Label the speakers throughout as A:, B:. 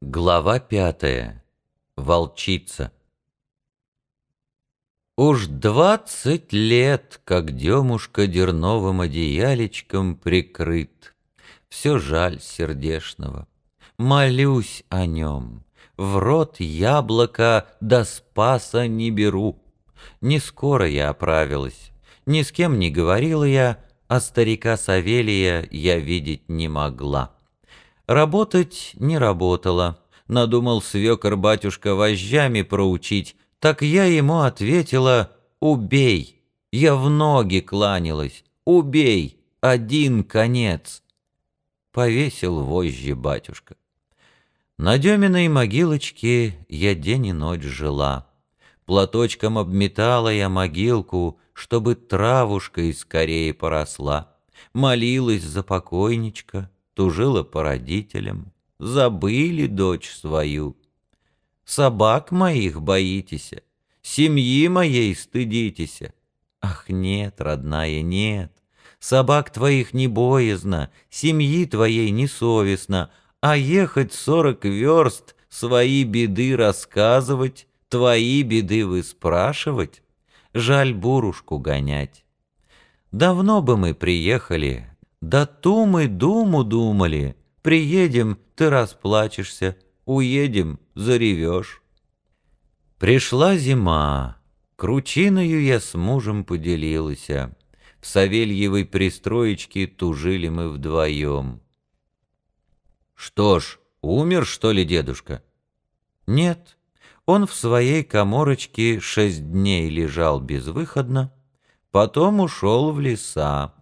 A: Глава пятая. Волчица. Уж двадцать лет, как Демушка дерновым одеялечком прикрыт. Все жаль сердешного. Молюсь о нем. В рот яблоко до спаса не беру. Не скоро я оправилась. Ни с кем не говорила я, а старика Савелия я видеть не могла. Работать не работала. Надумал свекор батюшка вожжами проучить, так я ему ответила «Убей!» Я в ноги кланялась «Убей! Один конец!» Повесил вожжи батюшка. На Деминой могилочке я день и ночь жила. Платочком обметала я могилку, чтобы травушкой скорее поросла. Молилась за покойничка, тужила по родителям, забыли дочь свою. Собак моих боитесь, семьи моей стыдитесь. Ах, нет, родная, нет, собак твоих не боязно, семьи твоей не совестно, а ехать сорок верст, свои беды рассказывать, твои беды вы спрашивать, жаль бурушку гонять. Давно бы мы приехали, да ту мы думу думали. Приедем, ты расплачешься, уедем, заревешь. Пришла зима, кручиною я с мужем поделилась. В Савельевой пристроечке тужили мы вдвоем. Что ж, умер, что ли, дедушка? Нет, он в своей коморочке шесть дней лежал безвыходно, потом ушел в леса.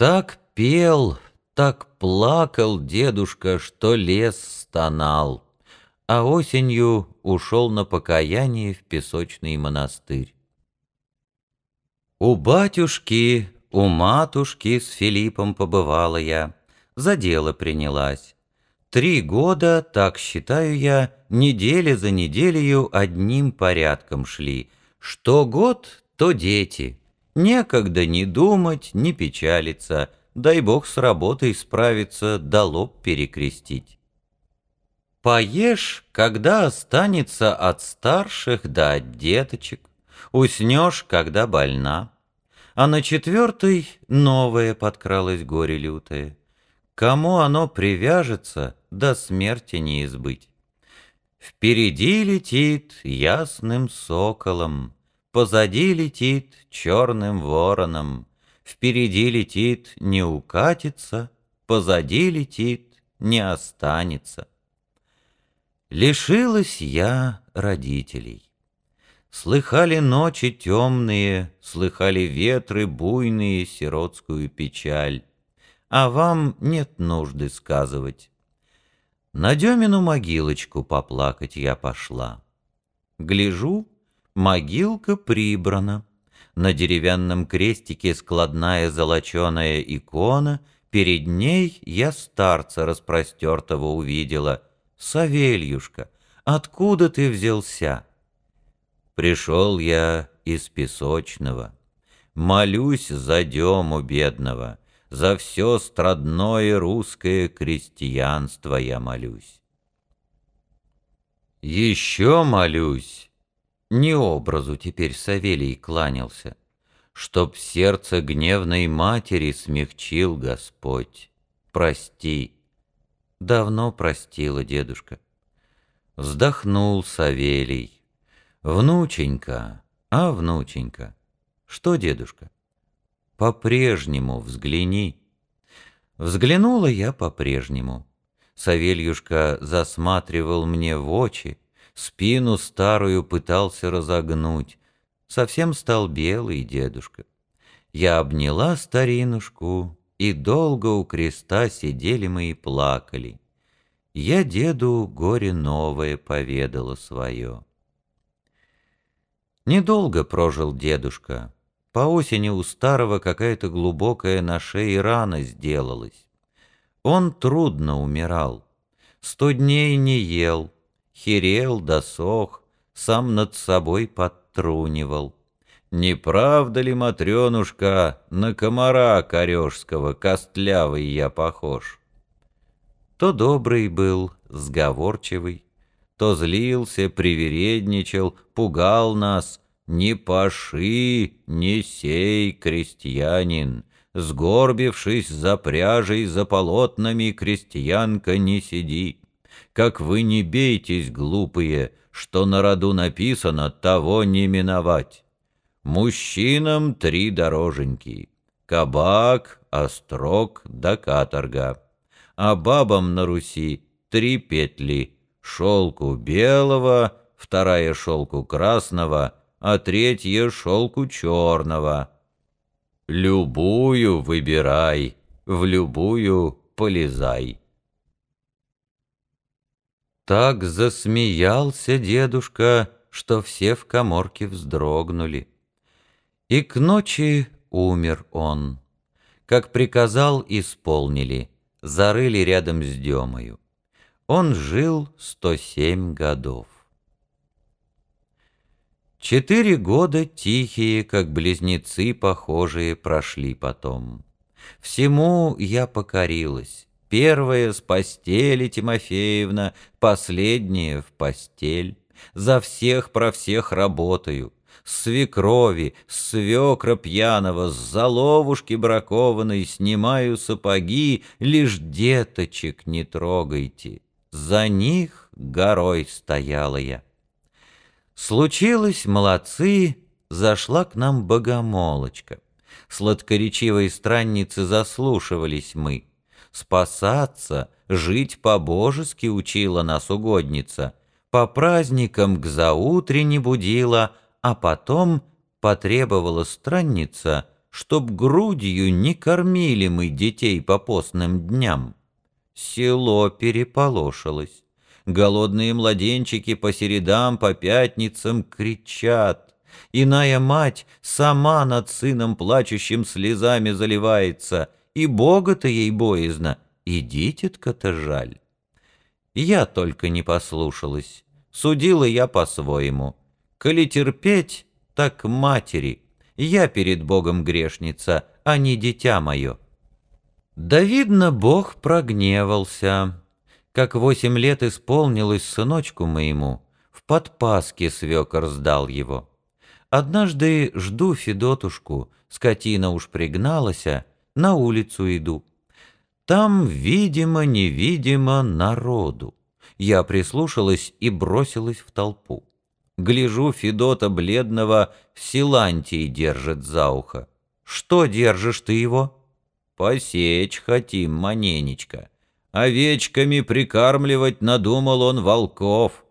A: Так пел, так плакал дедушка, что лес стонал, а осенью ушел на покаяние в песочный монастырь. У батюшки, у матушки с Филиппом побывала я, за дело принялась. Три года, так считаю я, недели за неделею одним порядком шли. Что год, то дети — Некогда ни думать, ни печалиться, дай бог с работой справиться, да лоб перекрестить. Поешь, когда останется от старших да от деточек, уснешь, когда больна. А на четвертой новое подкралось горе лютое. Кому оно привяжется, до смерти не избыть. Впереди летит ясным соколом, Позади летит черным вороном, Впереди летит, не укатится, Позади летит, не останется. Лишилась я родителей. Слыхали ночи темные, Слыхали ветры буйные Сиротскую печаль. А вам нет нужды сказывать. На Демину могилочку поплакать я пошла. Гляжу, Могилка прибрана. На деревянном крестике складная золоченая икона, перед ней я старца распростертого увидела. «Савельюшка, откуда ты взялся?» Пришел я из песочного, молюсь за дему бедного, за все страдное русское крестьянство я молюсь. Еще молюсь не образу теперь Савелий кланялся, Чтоб сердце гневной матери смягчил Господь. Прости. Давно простила дедушка. Вздохнул Савелий. Внученька, а внученька, что, дедушка? По-прежнему взгляни. Взглянула я по-прежнему. Савельюшка засматривал мне в очи, спину старую пытался разогнуть. Совсем стал белый дедушка. Я обняла старинушку, и долго у креста сидели мы и плакали. Я деду горе новое поведала свое. Недолго прожил дедушка. По осени у старого какая-то глубокая на шее рана сделалась. Он трудно умирал. Сто дней не ел, херел, досох, сам над собой подтрунивал. Не правда ли, Матренушка, на комара корешского костлявый я похож? То добрый был, сговорчивый, то злился, привередничал, пугал нас. «Не паши, не сей, крестьянин!» Сгорбившись за пряжей, за полотнами, крестьянка не сиди. Как вы не бейтесь, глупые, что на роду написано, того не миновать. Мужчинам три дороженьки — кабак, острог да каторга. А бабам на Руси три петли — шелку белого, вторая шелку красного, а третья шелку черного. Любую выбирай, в любую полезай. Так засмеялся дедушка, что все в коморке вздрогнули. И к ночи умер он. Как приказал, исполнили, зарыли рядом с Демою. Он жил сто семь годов. Четыре года тихие, как близнецы похожие, прошли потом. Всему я покорилась. Первая с постели, Тимофеевна, последняя в постель. За всех про всех работаю свекрови, свекра пьяного, с заловушки бракованной снимаю сапоги, лишь деточек не трогайте. За них горой стояла я. Случилось, молодцы, зашла к нам богомолочка. Сладкоречивой странницы заслушивались мы. Спасаться, жить по-божески учила нас угодница. По праздникам к заутре будила, а потом потребовала странница, чтоб грудью не кормили мы детей по постным дням. Село переполошилось. Голодные младенчики по середам, по пятницам кричат. Иная мать сама над сыном плачущим слезами заливается, и Бога-то ей боязно, и дитятка-то жаль. Я только не послушалась, судила я по-своему. Коли терпеть, так матери. Я перед Богом грешница, а не дитя мое. Да, видно, Бог прогневался. Как восемь лет исполнилось сыночку моему, в подпаске свекор сдал его. Однажды жду Федотушку, скотина уж пригналася, на улицу иду. Там, видимо-невидимо, народу. Я прислушалась и бросилась в толпу. Гляжу, Федота бледного Силантий держит за ухо. «Что держишь ты его?» «Посечь хотим, маненечка. Овечками прикармливать надумал он волков».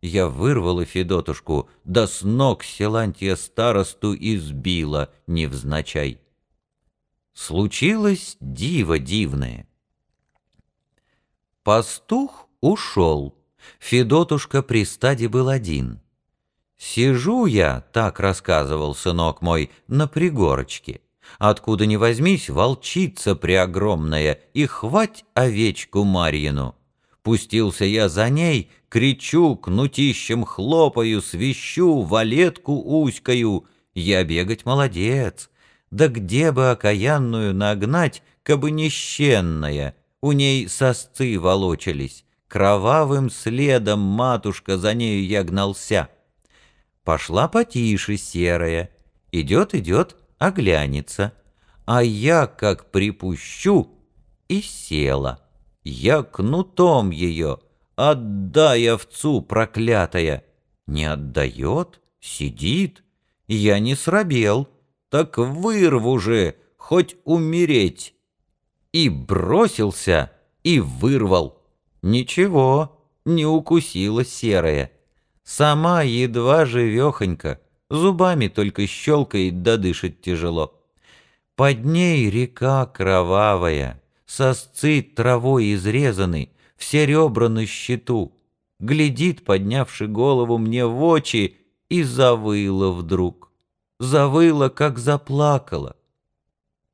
A: Я вырвала Федотушку, да с ног Силантия старосту избила, невзначай. Случилось диво дивное. Пастух ушел. Федотушка при стаде был один. Сижу я, так рассказывал сынок мой, на пригорочке. Откуда ни возьмись, волчица преогромная, и хвать овечку Марьину. Пустился я за ней, кричу, кнутищем хлопаю, свищу, валетку уськаю. Я бегать молодец. Да где бы окаянную нагнать, кабы нищенная, у ней сосцы волочились. Кровавым следом, матушка, за нею я гнался. Пошла потише серая. Идет, идет, оглянется. А я как припущу и села. Я кнутом ее. Отдай овцу, проклятая. Не отдает, сидит. Я не срабел. Так вырву же, хоть умереть. И бросился, и вырвал. Ничего, не укусила серая. Сама едва живехонька, зубами только щелкает да дышит тяжело. Под ней река кровавая, сосцы травой изрезаны, все ребра на щиту. Глядит, поднявши голову мне в очи, и завыла вдруг. Завыла, как заплакала.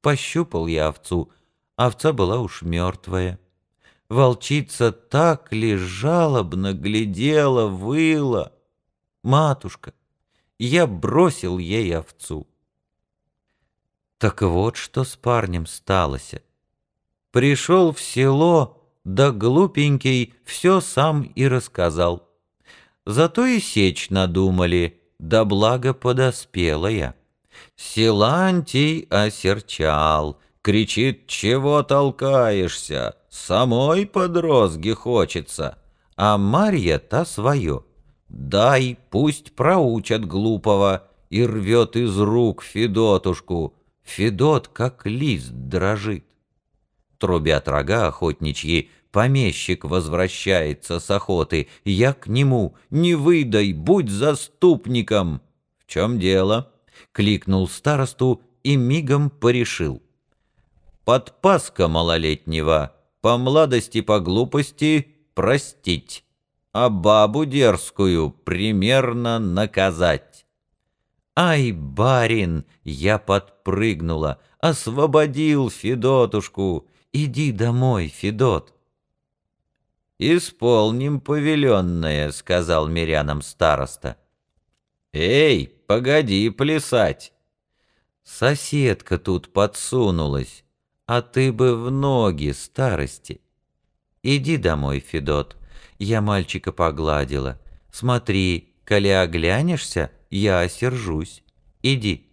A: Пощупал я овцу, овца была уж мертвая. Волчица так ли жалобно глядела, выла. Матушка, я бросил ей овцу. Так вот, что с парнем сталося. Пришел в село, да глупенький все сам и рассказал. Зато и сечь надумали, да благо подоспела я. Силантий осерчал, кричит, чего толкаешься, самой под розги хочется, а Марья та свое. Дай, пусть проучат глупого, и рвет из рук Федотушку. Федот, как лист, дрожит. Трубят рога охотничьи, помещик возвращается с охоты. Я к нему, не выдай, будь заступником. В чем дело? Кликнул старосту и мигом порешил. Подпаска малолетнего, по младости, по глупости простить, а бабу дерзкую примерно наказать. Ай, барин, я подпрыгнула, освободил Федотушку. Иди домой, Федот. «Исполним повеленное», — сказал мирянам староста. «Эй, погоди плясать!» Соседка тут подсунулась, а ты бы в ноги старости. Иди домой, Федот, я мальчика погладила. Смотри, коли оглянешься, я осержусь. Иди.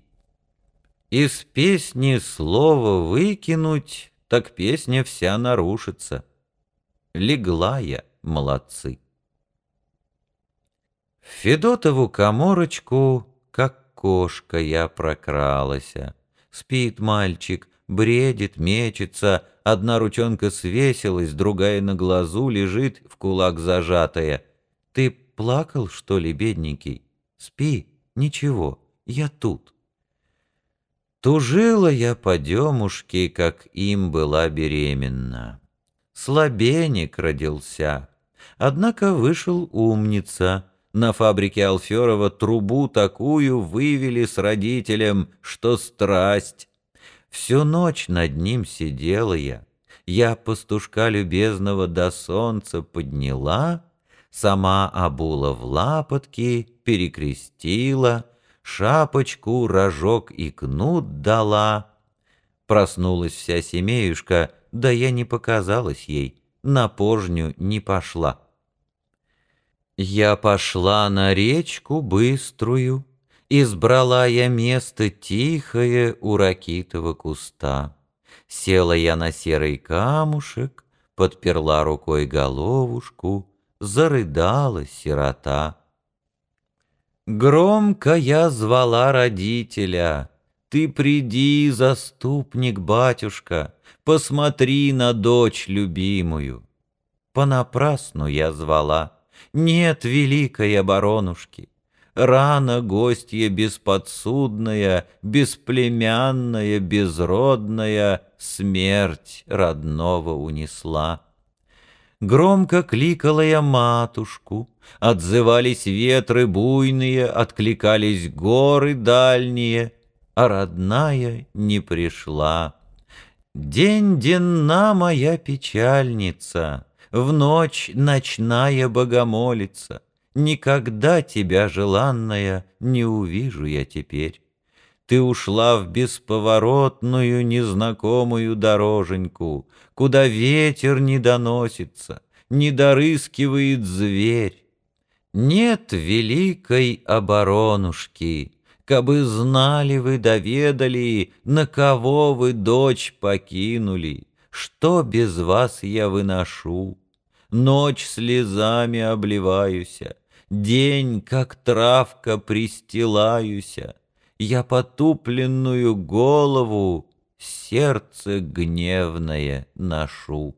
A: Из песни слово выкинуть, так песня вся нарушится. Легла я, молодцы. В Федотову коморочку, как кошка, я прокралась. Спит мальчик, бредит, мечется, одна ручонка свесилась, другая на глазу лежит, в кулак зажатая. Ты плакал, что ли, бедненький? Спи, ничего, я тут. Тужила я по демушке, как им была беременна. Слабеник родился, однако вышел умница. На фабрике Алферова трубу такую вывели с родителем, что страсть. Всю ночь над ним сидела я. Я пастушка любезного до солнца подняла, Сама обула в лапотки, перекрестила, Шапочку, рожок и кнут дала. Проснулась вся семеюшка, да я не показалась ей, На пожню не пошла. Я пошла на речку быструю, Избрала я место тихое у ракитого куста. Села я на серый камушек, Подперла рукой головушку, Зарыдала сирота. Громко я звала родителя, Ты приди, заступник, батюшка, Посмотри на дочь любимую. Понапрасну я звала, Нет великой оборонушки, Рано гостья бесподсудная, Бесплемянная, безродная Смерть родного унесла. Громко кликала я матушку, Отзывались ветры буйные, Откликались горы дальние, А родная не пришла. День денна моя печальница, В ночь ночная богомолица — Никогда тебя, желанная, не увижу я теперь. Ты ушла в бесповоротную незнакомую дороженьку, Куда ветер не доносится, не дорыскивает зверь. Нет великой оборонушки, Кабы знали вы, доведали, На кого вы дочь покинули, Что без вас я выношу. Ночь слезами обливаюся, День, как травка, пристилаюся, Я потупленную голову Сердце гневное ношу.